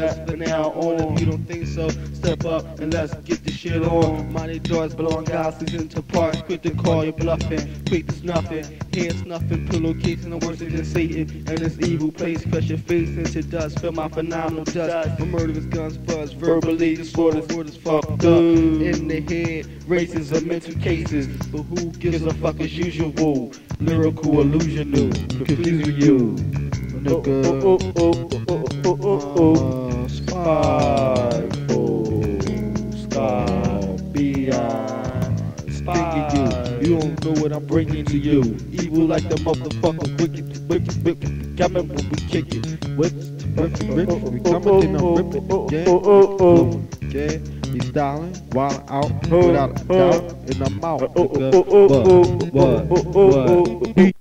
But now on, if you don't think so, step up and let's get this shit on. Money doors blowing galaxies into parts. Quick to call you bluffing, quick to snuffing. Head snuffing, pillowcasing the worst than Satan. And this evil place, press your face into dust. Feel my phenomenal dust. My murderous guns buzz, verbally disorders, orders fucked up. In the head, races of mental cases. But who gives a fuck as usual? Lyrical illusion, confusing you. Nigga. Oh, oh, oh, beyond, stinking you. You don't know what I'm bringing to you. Evil like the motherfucker, wicked, wicked, wicked. Coming when we kick it. What's rip, rip, we coming and I'm ripping it. Oh, oh, yeah, Oh, oh, oh. oh. yeah. Be styling, wild out, without a doubt, and I'm out. Oh, oh, oh, oh, oh, What, oh, oh, oh, what, oh, what?